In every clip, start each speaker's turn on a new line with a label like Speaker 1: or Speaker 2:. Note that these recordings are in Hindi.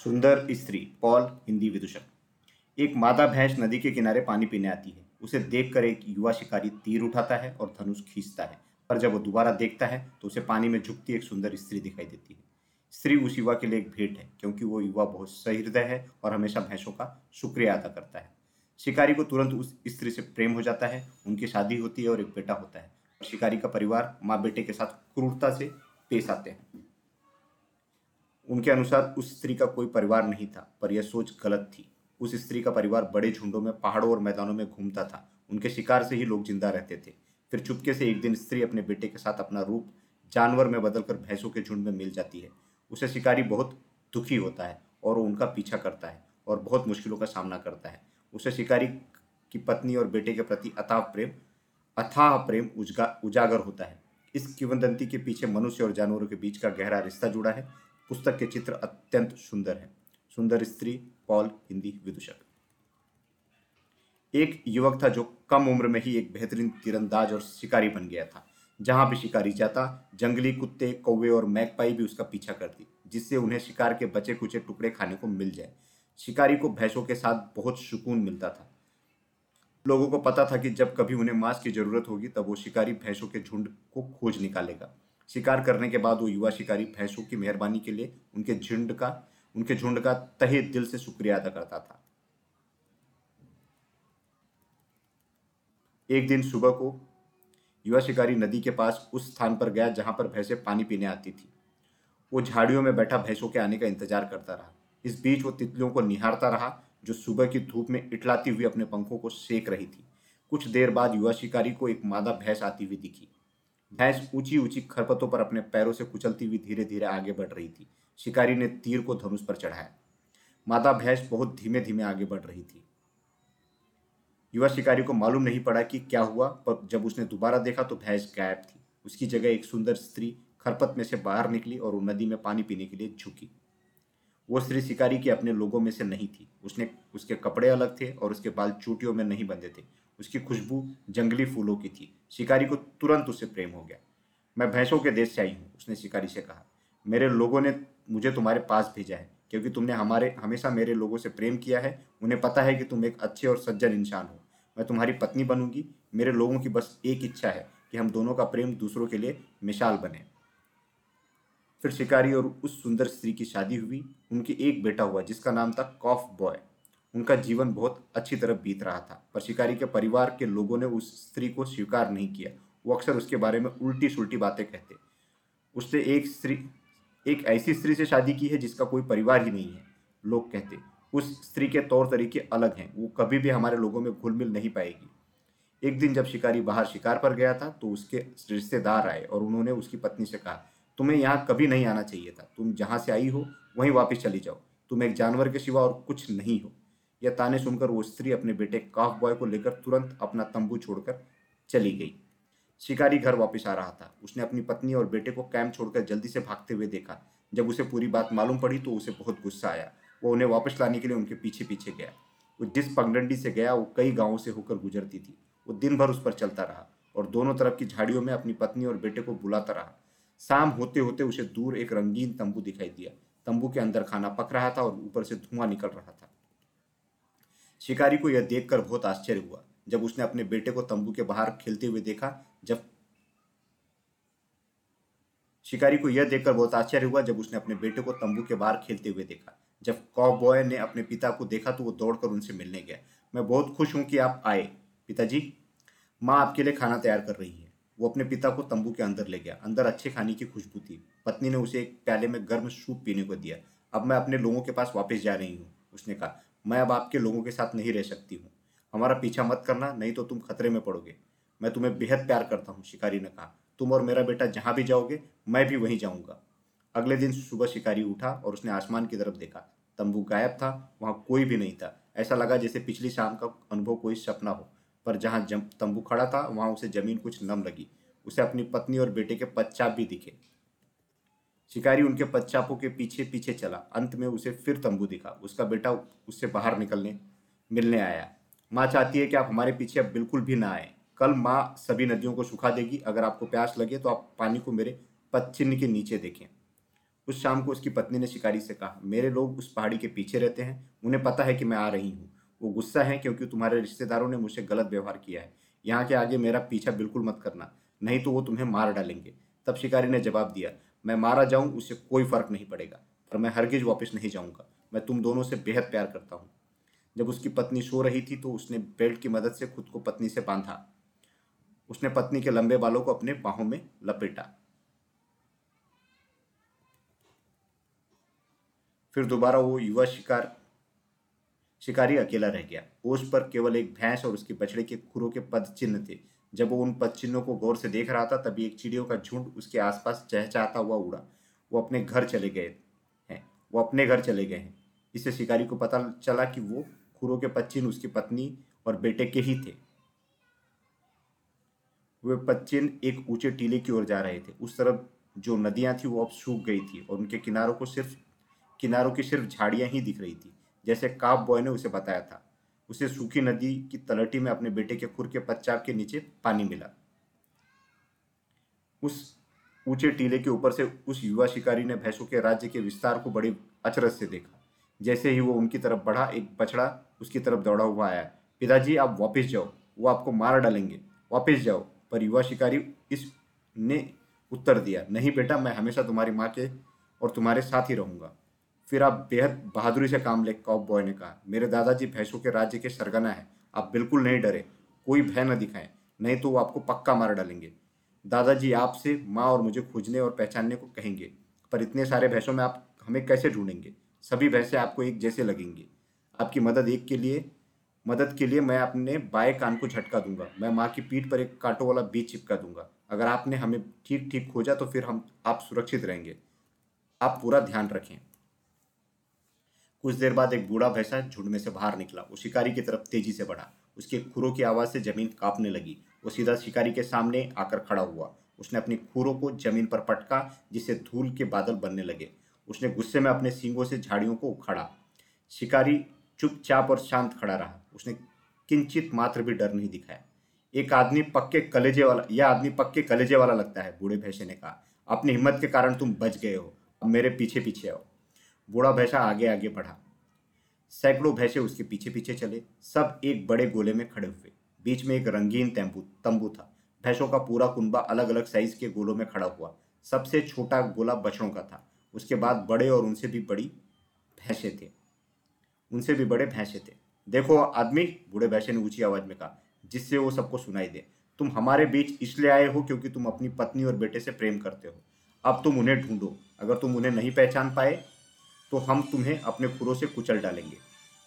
Speaker 1: सुंदर स्त्री, पॉल हिंदी विदूषक। एक मादा भैंस नदी के किनारे पानी पीने आती है। उसे देखकर एक युवा शिकारी तीर उठाता है और धनुष खींचता है। पर जब वो दोबारा देखता है तो उसे पानी में झुकती एक सुंदर स्त्री दिखाई देती है। स्त्री उस युवा के लिए एक भेंट है, क्योंकि वो युवा बहुत सहृदय है और हमेशा भैंसों का शुक्रिया अदा करता है। शिकारी को तुरंत उस स्त्री से प्रेम हो जाता है, उनकी शादी होती है और एक बेटा होता है। शिकारी का परिवार माँ बेटे के साथ क्रूरता से पेश आते हैं। उनके अनुसार उस स्त्री का कोई परिवार नहीं था, पर यह सोच गलत थी। उस स्त्री का परिवार बड़े झुंडों में, पहाड़ों और मैदानों में घूमता था। उनके शिकार से ही लोग ज़िंदा रहते थे। फिर चुपके से एक दिन स्त्री अपने बेटे के साथ अपना रूप जानवर में बदलकर भैंसों के झुंड में मिल जाती है। उसे शिकारी बहुत दुखी होता है और वो उनका पीछा करता है और बहुत मुश्किलों का सामना करता है। उसे शिकारी की पत्नी और बेटे के प्रति अथाह प्रेम अथाह प्रेम उजगा, उजागर होता है। इस किवंदंती के पीछे मनुष्य और जानवरों के बीच का गहरा रिश्ता जुड़ा है। पुस्तक के चित्र अत्यंत सुंदर है। सुंदर स्त्री, पॉल, हिंदी, विदूषक। एक युवक था जो कम उम्र में ही एक बेहतरीन तीरंदाज और शिकारी बन गया था। जहाँ भी शिकारी जाता, जंगली कुत्ते, कौवे और मैकपाई भी उसका पीछा करती, जिससे उन्हें शिकार के बचे कुचे टुकड़े खाने को मिल जाए। शिकारी को भैंसों के साथ बहुत सुकून मिलता था। लोगों को पता था कि जब कभी उन्हें मांस की ज़रूरत होगी, तब वो शिकारी भैंसों के झुंड को खोज निकालेगा। शिकार करने के बाद वो युवा शिकारी भैंसों की मेहरबानी के लिए उनके झुंड का, उनके झुंड का तहे दिल से शुक्रिया अदा करता था। एक दिन सुबह को युवा शिकारी नदी के पास उस स्थान पर गया जहाँ पर भैंसे पानी पीने आती थी। वो झाड़ियों में बैठा भैंसों के आने का इंतज़ार करता रहा। इस बीच वो तितलियों को निहारता रहा, जो सुबह की धूप में इटलाती हुई अपने पंखों को सेक रही थी। कुछ देर बाद युवा शिकारी को एक मादा भैंस आती हुई दिखी। भैंस ऊँची ऊँची खरपतों पर अपने पैरों से कुचलती हुई धीरे धीरे आगे बढ़ रही थी। शिकारी ने तीर को धनुष पर चढ़ाया। माता भैंस बहुत धीमे धीमे आगे बढ़ रही थी। युवा शिकारी को मालूम नहीं पड़ा कि क्या हुआ, पर जब उसने दोबारा देखा तो भैंस गायब थी। उसकी जगह एक सुंदर स्त्री खरपत में से बाहर निकली और नदी में पानी पीने के लिए झुकी। वो स्त्री शिकारी के अपने लोगों में से नहीं थी। उसने, उसके कपड़े अलग थे और उसके बाल चूटियों में नहीं बंधे थे। उसकी खुशबू जंगली फूलों की थी। शिकारी को तुरंत उससे प्रेम हो गया। मैं भैंसों के देश से आई हूँ, उसने शिकारी से कहा। मेरे लोगों ने मुझे तुम्हारे पास भेजा है, क्योंकि तुमने हमारे, हमेशा मेरे लोगों से प्रेम किया है। उन्हें पता है कि तुम एक अच्छे और सज्जन इंसान हो। मैं तुम्हारी पत्नी बनूँगी। मेरे लोगों की बस एक इच्छा है कि हम दोनों का प्रेम दूसरों के लिए मिसाल बने। फिर शिकारी और उस सुंदर स्त्री की शादी हुई। उनके एक बेटा हुआ, जिसका नाम था कॉफ बॉय। उनका जीवन बहुत अच्छी तरह बीत रहा था। पर शिकारी के परिवार के लोगों ने उस स्त्री को स्वीकार नहीं किया। वो अक्सर उसके बारे में उल्टी सुलटी बातें कहते। उसने एक स्त्री, एक ऐसी स्त्री से शादी की है जिसका कोई परिवार ही नहीं है, लोग कहते। उस स्त्री के तौर तरीके अलग हैं। वो कभी भी हमारे लोगों में घुल मिल नहीं पाएगी। एक दिन जब शिकारी बाहर शिकार पर गया था तो उसके रिश्तेदार आए और उन्होंने उसकी पत्नी से कहा, तुम्हें यहाँ कभी नहीं आना चाहिए था। तुम जहाँ से आई हो, वहीं वापस चली जाओ। तुम एक जानवर के सिवा और कुछ नहीं हो। यह ताने सुनकर वो स्त्री अपने बेटे काफ बॉय को लेकर तुरंत अपना तंबू छोड़कर चली गई। शिकारी घर वापस आ रहा था। उसने अपनी पत्नी और बेटे को कैंप छोड़कर जल्दी से भागते हुए देखा। जब उसे पूरी बात मालूम पड़ी तो उसे बहुत गुस्सा आया। वो उन्हें वापस लाने के लिए उनके पीछे पीछे गया। वो जिस पगडंडी से गया, वो कई गाँवों से होकर गुजरती थी। वो दिन भर उस पर चलता रहा और दोनों तरफ़ की झाड़ियों में अपनी पत्नी और बेटे को बुलाता रहा। शाम होते होते उसे दूर एक रंगीन तंबू दिखाई दिया। तंबू के अंदर खाना पक रहा था और ऊपर से धुआँ निकल रहा था। शिकारी को यह देखकर बहुत आश्चर्य हुआ, जब उसने अपने बेटे को तंबू के बाहर खेलते हुए देखा, जब शिकारी को यह देखकर बहुत आश्चर्य हुआ, जब उसने अपने बेटे को तंबू के बाहर खेलते हुए देखा। जब कॉ बॉय ने अपने पिता को देखा तो वो दौड़कर उनसे मिलने गया। मैं बहुत खुश हूँ कि आप आए, पिताजी। माँ आपके लिए खाना तैयार कर रही है। वो अपने पिता को तंबू के अंदर ले गया। अंदर अच्छे खाने की खुशबू थी। पत्नी ने उसे एक प्याले में गर्म सूप पीने को दिया। अब मैं अपने लोगों के पास वापस जा रही हूँ, उसने कहा। मैं अब आपके लोगों के साथ नहीं रह सकती हूँ। हमारा पीछा मत करना, नहीं तो तुम खतरे में पड़ोगे। मैं तुम्हें बेहद प्यार करता हूँ, शिकारी ने कहा। तुम और मेरा बेटा जहाँ भी जाओगे, मैं भी वहीं जाऊँगा। अगले दिन सुबह शिकारी उठा और उसने आसमान की तरफ़ देखा। तंबू गायब था, वहाँ कोई भी नहीं था। ऐसा लगा जैसे पिछली शाम का अनुभव कोई सपना हो। पर जहाँ तंबू खड़ा था, वहाँ उसे ज़मीन कुछ नम लगी। उसे अपनी पत्नी और बेटे के पच्चाप भी दिखे। शिकारी उनके पच्चापों के पीछे पीछे चला। अंत में उसे फिर तंबू दिखा। उसका बेटा उससे बाहर निकलने, मिलने आया। माँ चाहती है कि आप हमारे पीछे अब बिल्कुल भी ना आए। कल माँ सभी नदियों को सुखा देगी। अगर आपको प्यास लगे तो आप पानी को मेरे पच्चिन्ह के नीचे देखें। उस शाम को उसकी पत्नी ने शिकारी से कहा, मेरे लोग उस पहाड़ी के पीछे रहते हैं। उन्हें पता है कि मैं आ रही हूँ। वो गुस्सा है क्योंकि तुम्हारे रिश्तेदारों ने मुझसे गलत व्यवहार किया है। यहाँ के आगे मेरा पीछा बिल्कुल मत करना, नहीं तो वो तुम्हें मार डालेंगे। तब शिकारी ने जवाब दिया मैं मारा जाऊँ, उससे कोई फ़र्क नहीं पड़ेगा, पर मैं हरगिज वापस नहीं जाऊँगा। मैं तुम दोनों से बेहद प्यार करता हूँ। जब उसकी पत्नी सो रही थी तो उसने बेल्ट की मदद से खुद को पत्नी से बांधा। उसने पत्नी के लंबे बालों को अपने बाहों में लपेटा। फिर दोबारा वो युवा शिकार, शिकारी अकेला रह गया। ओस पर केवल एक भैंस और उसके बछड़े के खुरों के पद चिन्ह थे। जब वो उन पद को गौर से देख रहा था, तभी एक चिड़ियों का झुंड उसके आसपास चहचहाता हुआ उड़ा। वो अपने घर चले गए हैं। वो अपने घर चले गए हैं। इससे शिकारी को पता चला कि वो खुरों के पद उसकी पत्नी और बेटे के ही थे। वे पच्चिन एक ऊँचे टीले की ओर जा रहे थे। उस तरफ़ जो नदियाँ थी, वो अब सूख गई थी और उनके किनारों को सिर्फ़, किनारों की सिर्फ़ झाड़ियाँ ही दिख रही थी, जैसे काप बॉय ने उसे बताया था। उसे सूखी नदी की तलहटी में अपने बेटे के खुर के पच्चाप के नीचे पानी मिला। उस ऊँचे टीले के ऊपर से उस युवा शिकारी ने भैंसों के राज्य के विस्तार को बड़ी अचरज से देखा। जैसे ही वो उनकी तरफ़ बढ़ा, एक बछड़ा उसकी तरफ़ दौड़ा हुआ आया। पिताजी, आप वापस जाओ, वो आपको मार डालेंगे। वापस जाओ। पर युवा शिकारी इस ने उत्तर दिया, नहीं बेटा, मैं हमेशा तुम्हारी माँ के और तुम्हारे साथ ही रहूँगा। फिर आप बेहद बहादुरी से काम ले कॉप बॉय ने कहा, मेरे दादाजी भैंसों के राज्य के सरगना है, आप बिल्कुल नहीं डरे, कोई भय न दिखाएँ, नहीं तो वो आपको पक्का मार डालेंगे। दादाजी आपसे माँ और मुझे खोजने और पहचानने को कहेंगे, पर इतने सारे भैंसों में आप हमें कैसे ढूंढेंगे? सभी भैंसे आपको एक जैसे लगेंगी। आपकी मदद एक के लिए, मदद के लिए मैं अपने बाएँ कान को झटका दूँगा, मैं माँ की पीठ पर एक कांटों वाला बीज चिपका दूँगा। अगर आपने हमें ठीक ठीक खोजा तो फिर हम, आप सुरक्षित रहेंगे। आप पूरा ध्यान रखें। कुछ देर बाद एक बूढ़ा भैंसा झुंड में से बाहर निकला। वो शिकारी की तरफ़ तेज़ी से बढ़ा। उसके खुरों की आवाज़ से ज़मीन कांपने लगी। वो सीधा शिकारी के सामने आकर खड़ा हुआ। उसने अपनी खुरों को ज़मीन पर पटका जिससे धूल के बादल बनने लगे। उसने गुस्से में अपने सींगों से झाड़ियों को उखाड़ा। शिकारी चुपचाप और शांत खड़ा रहा। उसने किंचित मात्र भी डर नहीं दिखाया। एक आदमी पक्के कलेजे वाला, यह आदमी पक्के कलेजे वाला लगता है, बूढ़े भैंसे ने कहा। अपनी हिम्मत के कारण तुम बच गए हो। अब मेरे पीछे पीछे आओ। बूढ़ा भैंसा आगे आगे बढ़ा। सैकड़ों भैंसे उसके पीछे पीछे चले। सब एक बड़े गोले में खड़े हुए। बीच में एक रंगीन तंबू तंबू था। भैंसों का पूरा कुंबा अलग अलग साइज़ के गोलों में खड़ा हुआ। सबसे छोटा गोला बछड़ों का था। उसके बाद बड़े और उनसे भी बड़ी भैंसे थे। उनसे भी बड़े भैंसे थे। देखो आदमी, बूढ़े भैंसे ने ऊँची आवाज़ में कहा, जिससे वो सबको सुनाई दे। तुम हमारे बीच इसलिए आए हो क्योंकि तुम अपनी पत्नी और बेटे से प्रेम करते हो। अब तुम उन्हें ढूंढो। अगर तुम उन्हें नहीं पहचान पाए तो हम तुम्हें अपने खुरों से कुचल डालेंगे।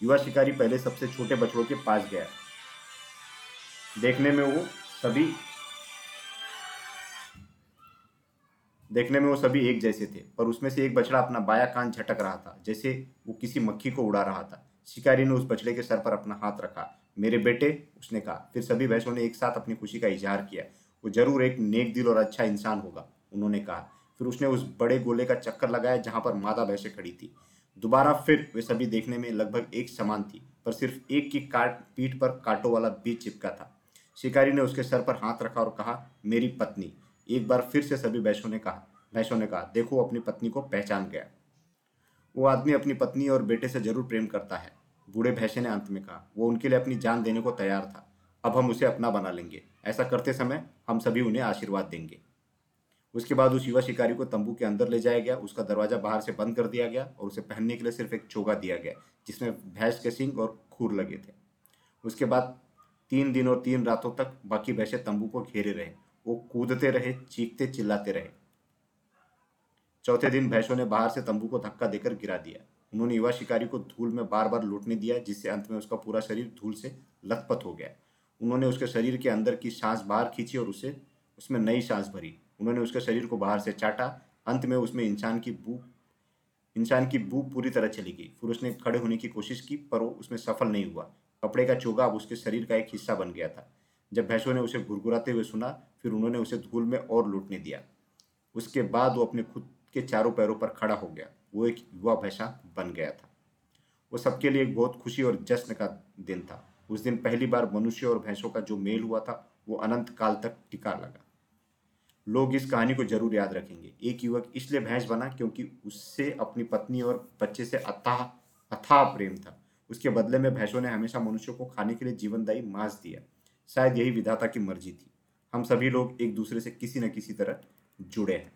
Speaker 1: युवा शिकारी पहले सबसे छोटे बछड़ों के पास गया। देखने में वो सभी देखने में वो सभी एक जैसे थे, पर उसमें से एक बछड़ा अपना बाया कान झटक रहा था, जैसे वो किसी मक्खी को उड़ा रहा था। शिकारी ने उस बछड़े के सर पर अपना हाथ रखा। मेरे बेटे, उसने कहा। फिर सभी भैंसों ने एक साथ अपनी खुशी का इजहार किया। वो ज़रूर एक नेक दिल और अच्छा इंसान होगा, उन्होंने कहा। फिर उसने उस बड़े गोले का चक्कर लगाया जहाँ पर मादा भैंसे खड़ी थी। दोबारा फिर वे सभी देखने में लगभग एक समान थी, पर सिर्फ़ एक की काट पीठ पर कांटों वाला बीज चिपका था। शिकारी ने उसके सर पर हाथ रखा और कहा, मेरी पत्नी। एक बार फिर से सभी भैंसों ने कहा, भैंसों ने कहा, देखो, अपनी पत्नी को पहचान गया। वो आदमी अपनी पत्नी और बेटे से ज़रूर प्रेम करता है, बूढ़े भैंसे ने अंत में कहा, वो उनके लिए अपनी जान देने को तैयार था, अब हम उसे अपना बना लेंगे। ऐसा करते समय हम सभी उन्हें आशीर्वाद देंगे। उसके बाद उस युवा शिकारी को तंबू के अंदर ले जाया गया, उसका दरवाज़ा बाहर से बंद कर दिया गया और उसे पहनने के लिए सिर्फ़ एक चोगा दिया गया, जिसमें भैंस के सिंग और खूर लगे थे। उसके बाद तीन दिन और तीन रातों तक बाकी भैंसे तंबू को घेरे रहे, वो कूदते रहे, चीखते चिल्लाते रहे। चौथे दिन भैंसों ने बाहर से तंबू को धक्का देकर गिरा दिया। उन्होंने युवा शिकारी को धूल में बार बार लूटने दिया, जिससे अंत में उसका पूरा शरीर धूल से लथपथ हो गया। उन्होंने उसके शरीर के अंदर की सांस बाहर खींची और उसे, उसमें नई सांस भरी। उन्होंने उसके शरीर को बाहर से चाटा। अंत में उसमें इंसान की बू, इंसान की बू पूरी तरह चली गई। फिर उसने खड़े होने की कोशिश की, पर वो उसमें सफल नहीं हुआ। कपड़े का चोगा अब उसके शरीर का एक हिस्सा बन गया था। जब भैंसों ने उसे घुरघुराते हुए सुना, फिर उन्होंने उसे धूल में और लूटने दिया। उसके बाद वो अपने खुद के चारों पैरों पर खड़ा हो गया। वो एक युवा भैंसा बन गया था। वो सबके लिए एक बहुत खुशी और जश्न का दिन था। उस दिन पहली बार मनुष्य और भैंसों का जो मेल हुआ था, वो अनंत काल तक टिका लगा। लोग इस कहानी को ज़रूर याद रखेंगे। एक युवक इसलिए भैंस बना क्योंकि उससे अपनी पत्नी और बच्चे से अथाह अथाह प्रेम था। उसके बदले में भैंसों ने हमेशा मनुष्यों को खाने के लिए जीवनदायी मांस दिया। शायद यही विधाता की मर्ज़ी थी। हम सभी लोग एक दूसरे से किसी न किसी तरह जुड़े हैं।